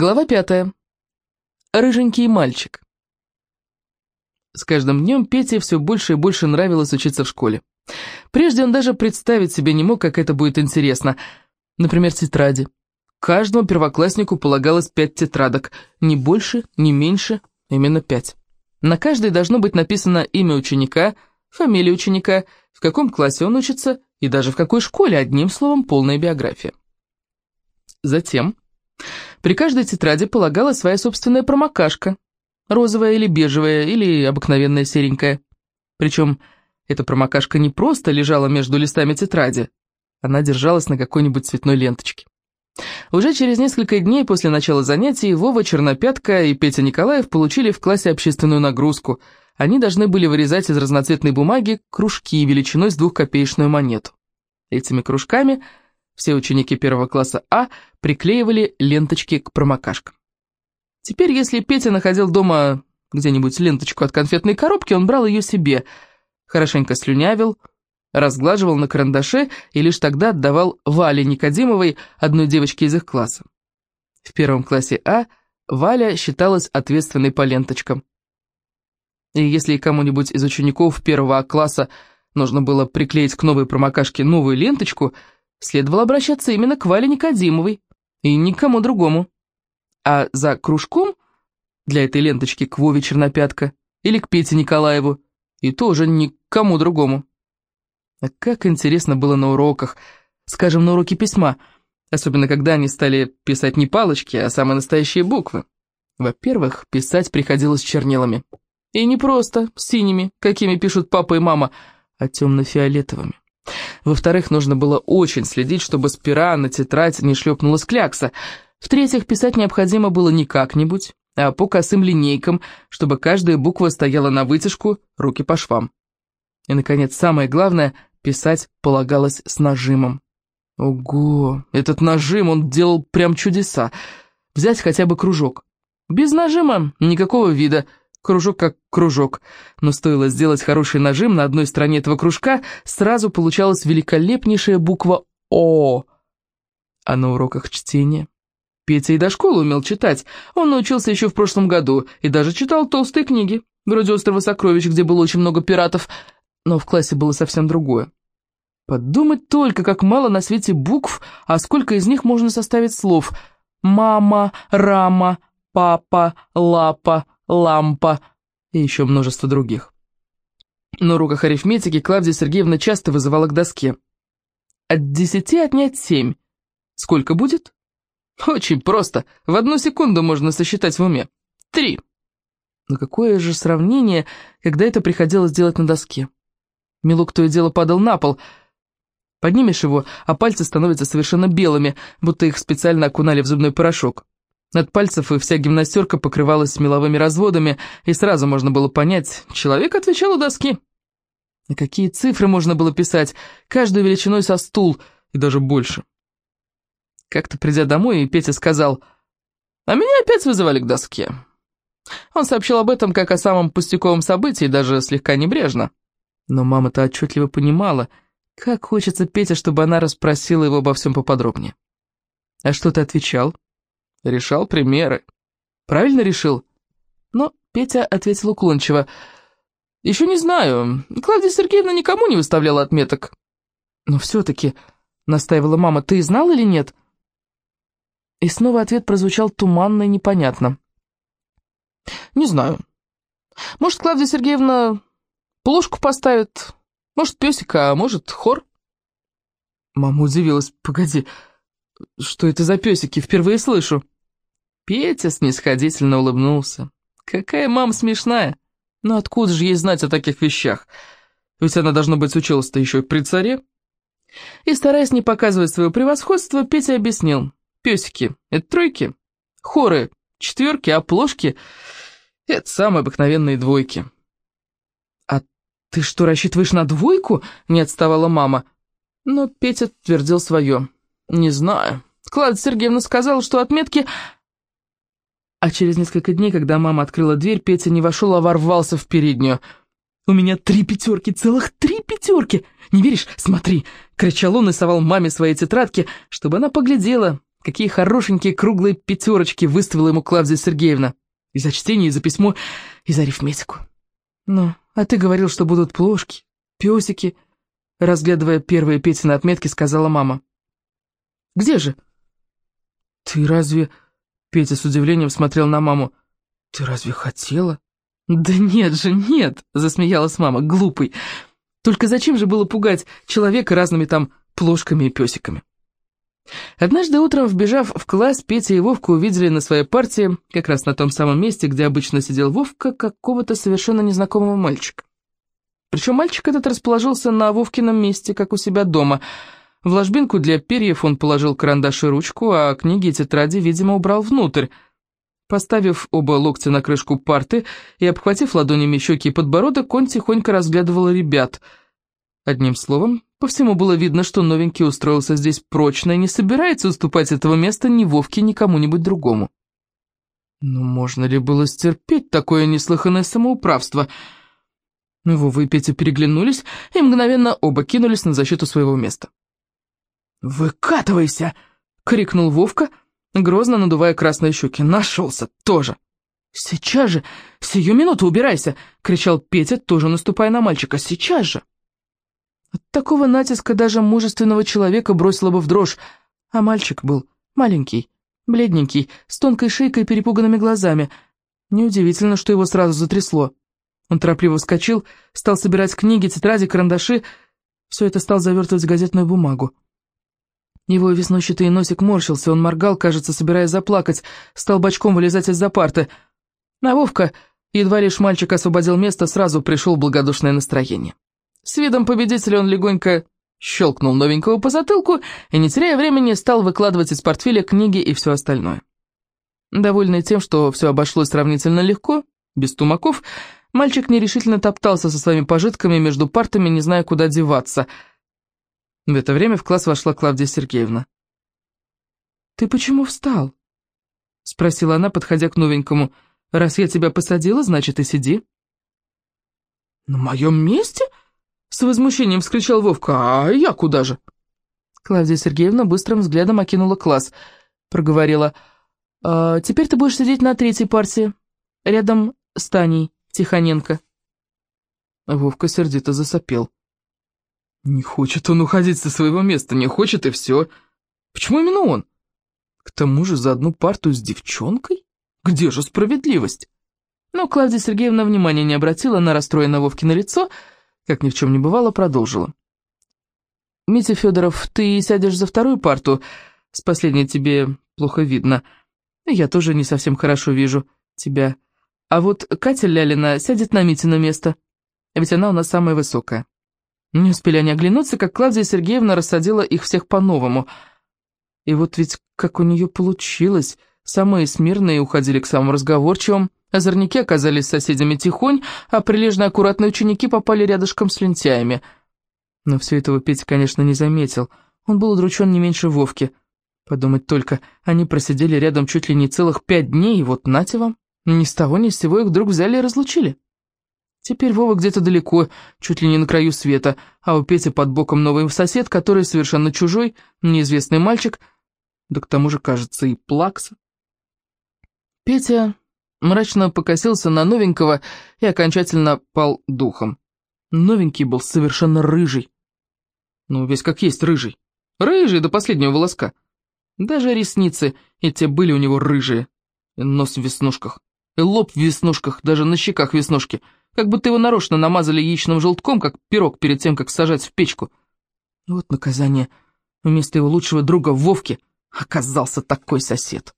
Глава пятая. Рыженький мальчик. С каждым днем Пете все больше и больше нравилось учиться в школе. Прежде он даже представить себе не мог, как это будет интересно. Например, тетради. Каждому первокласснику полагалось пять тетрадок. Ни больше, ни меньше, именно пять. На каждой должно быть написано имя ученика, фамилия ученика, в каком классе он учится и даже в какой школе, одним словом, полная биография. Затем при каждой тетради полагалась своя собственная промокашка, розовая или бежевая, или обыкновенная серенькая. Причем эта промокашка не просто лежала между листами тетради, она держалась на какой-нибудь цветной ленточке. Уже через несколько дней после начала занятий Вова Чернопятка и Петя Николаев получили в классе общественную нагрузку. Они должны были вырезать из разноцветной бумаги кружки величиной с двухкопеечную монету. Этими кружками все ученики первого класса А приклеивали ленточки к промокашкам. Теперь, если Петя находил дома где-нибудь ленточку от конфетной коробки, он брал ее себе, хорошенько слюнявил, разглаживал на карандаше и лишь тогда отдавал Вале Никодимовой, одной девочке из их класса. В первом классе А Валя считалась ответственной по ленточкам. И если кому-нибудь из учеников первого А класса нужно было приклеить к новой промокашке новую ленточку – следовало обращаться именно к Вале Никодимовой и никому другому. А за кружком для этой ленточки к Вове Чернопятка или к Пете Николаеву и тоже никому другому. А как интересно было на уроках, скажем, на уроке письма, особенно когда они стали писать не палочки, а самые настоящие буквы. Во-первых, писать приходилось чернилами. И не просто синими, какими пишут папа и мама, а темно-фиолетовыми. Во-вторых, нужно было очень следить, чтобы с пера на тетрадь не шлепнулась клякса. В-третьих, писать необходимо было не как-нибудь, а по косым линейкам, чтобы каждая буква стояла на вытяжку, руки по швам. И, наконец, самое главное, писать полагалось с нажимом. Ого, этот нажим, он делал прям чудеса. Взять хотя бы кружок. Без нажима никакого вида – Кружок как кружок, но стоило сделать хороший нажим на одной стороне этого кружка, сразу получалась великолепнейшая буква «О». А на уроках чтения? Петя и до школы умел читать. Он научился еще в прошлом году и даже читал толстые книги, вроде «Острова сокровищ», где было очень много пиратов, но в классе было совсем другое. Подумать только, как мало на свете букв, а сколько из них можно составить слов. Мама, рама, папа, лапа, лампа и еще множество других. На уроках арифметики Клавдия Сергеевна часто вызывала к доске. От десяти отнять семь. Сколько будет? Очень просто. В одну секунду можно сосчитать в уме. Три. Но какое же сравнение, когда это приходилось делать на доске. Мелок то и дело падал на пол. Поднимешь его, а пальцы становятся совершенно белыми, будто их специально окунали в зубной порошок. От пальцев и вся гимнастерка покрывалась меловыми разводами, и сразу можно было понять, человек отвечал у доски. И какие цифры можно было писать, каждую величиной со стул, и даже больше. Как-то придя домой, Петя сказал, «А меня опять вызывали к доске». Он сообщил об этом как о самом пустяковом событии, даже слегка небрежно. Но мама-то отчетливо понимала, как хочется Петя, чтобы она расспросила его обо всем поподробнее. «А что ты отвечал?» Решал примеры. Правильно решил? Но Петя ответил уклончиво. Еще не знаю. Клавдия Сергеевна никому не выставляла отметок. Но все-таки, настаивала мама, ты знал или нет? И снова ответ прозвучал туманно и непонятно. Не знаю. Может, Клавдия Сергеевна плошку поставит, может, песика, а может, хор? Мама удивилась. Погоди, что это за песики? Впервые слышу. Петя снисходительно улыбнулся. Какая мама смешная. Но откуда же ей знать о таких вещах? Ведь она, должно быть, училась-то еще при царе. И, стараясь не показывать свое превосходство, Петя объяснил. Песики — это тройки, хоры — четверки, а плошки — это самые обыкновенные двойки. «А ты что, рассчитываешь на двойку?» — не отставала мама. Но Петя твердил свое. «Не знаю. Клада Сергеевна сказала, что отметки...» А через несколько дней, когда мама открыла дверь, Петя не вошел, а ворвался в переднюю. «У меня три пятерки, целых три пятерки! Не веришь? Смотри!» — кричал он и совал маме свои тетрадки, чтобы она поглядела, Какие хорошенькие круглые пятерочки выставила ему Клавдия Сергеевна. И за чтение, и за письмо, и за арифметику. Ну, а ты говорил, что будут плошки, песики. Разглядывая первые Петины отметки, сказала мама. Где же? Ты разве... Петя с удивлением смотрел на маму. «Ты разве хотела?» «Да нет же, нет!» — засмеялась мама, глупый. «Только зачем же было пугать человека разными там плошками и песиками?» Однажды утром, вбежав в класс, Петя и Вовка увидели на своей партии, как раз на том самом месте, где обычно сидел Вовка, какого-то совершенно незнакомого мальчика. Причем мальчик этот расположился на Вовкином месте, как у себя дома. В ложбинку для перьев он положил карандаш и ручку, а книги и тетради, видимо, убрал внутрь. Поставив оба локтя на крышку парты и обхватив ладонями щеки и подбородок, он тихонько разглядывал ребят. Одним словом, по всему было видно, что новенький устроился здесь прочно и не собирается уступать этого места ни Вовке, ни кому-нибудь другому. Но можно ли было стерпеть такое неслыханное самоуправство? Вова и Петя переглянулись и мгновенно оба кинулись на защиту своего места. «Выкатывайся!» — крикнул Вовка, грозно надувая красные щеки. «Нашелся тоже!» «Сейчас же! Сию минуту убирайся!» — кричал Петя, тоже наступая на мальчика. «Сейчас же!» От такого натиска даже мужественного человека бросило бы в дрожь, а мальчик был маленький, бледненький, с тонкой шейкой и перепуганными глазами. Неудивительно, что его сразу затрясло. Он торопливо вскочил, стал собирать книги, тетради, карандаши. Все это стал завертывать в газетную бумагу. Его веснущатый носик морщился, он моргал, кажется, собираясь заплакать, стал бочком вылезать из-за парты. А Вовка, едва лишь мальчик освободил место, сразу пришел благодушное настроение. С видом победителя он легонько щелкнул новенького по затылку и, не теряя времени, стал выкладывать из портфеля книги и все остальное. Довольный тем, что все обошлось сравнительно легко, без тумаков, мальчик нерешительно топтался со своими пожитками между партами, не зная, куда деваться. В это время в класс вошла Клавдия Сергеевна. «Ты почему встал?» — спросила она, подходя к новенькому. «Раз я тебя посадила, значит, и сиди». «На моем месте?» С возмущением вскричал Вовка. «А я куда же?» Клавдия Сергеевна быстрым взглядом окинула класс. Проговорила. «А, «Теперь ты будешь сидеть на третьей партии, рядом с Таней Тихоненко». Вовка сердито засопел. «Не хочет он уходить со своего места, не хочет и все. Почему именно он? К тому же за одну парту с девчонкой? Где же справедливость?» Но Клавдия Сергеевна внимания не обратила на расстроенное Вовкино лицо, как ни в чем не бывало, продолжила. «Митя Федоров, ты сядешь за вторую парту, с последней тебе плохо видно. Я тоже не совсем хорошо вижу тебя. А вот Катя Лялина сядет на Митино место, ведь она у нас самая высокая». Не успели они оглянуться, как Клавдия Сергеевна рассадила их всех по-новому. И вот ведь как у нее получилось, самые смирные уходили к самым разговорчивым, Озорники оказались соседями тихонь, а прилежно аккуратные ученики попали рядышком с лентяями. Но все этого Петя, конечно, не заметил. Он был удручен не меньше Вовки. Подумать только, они просидели рядом чуть ли не целых пять дней, и вот нате вам, ни с того ни с сего их вдруг взяли и разлучили. Теперь Вова где-то далеко, чуть ли не на краю света, а у Пети под боком новый сосед, который совершенно чужой, неизвестный мальчик, да к тому же, кажется, и плакса. Петя мрачно покосился на новенького и окончательно пал духом. Новенький был совершенно рыжий. Ну, весь как есть рыжий. Рыжий до последнего волоска. Даже ресницы, и те были у него рыжие. И нос в веснушках, и лоб в веснушках, даже на щеках веснушки. Как будто его нарочно намазали яичным желтком, как пирог перед тем, как сажать в печку. Вот наказание. Вместо его лучшего друга Вовки оказался такой сосед.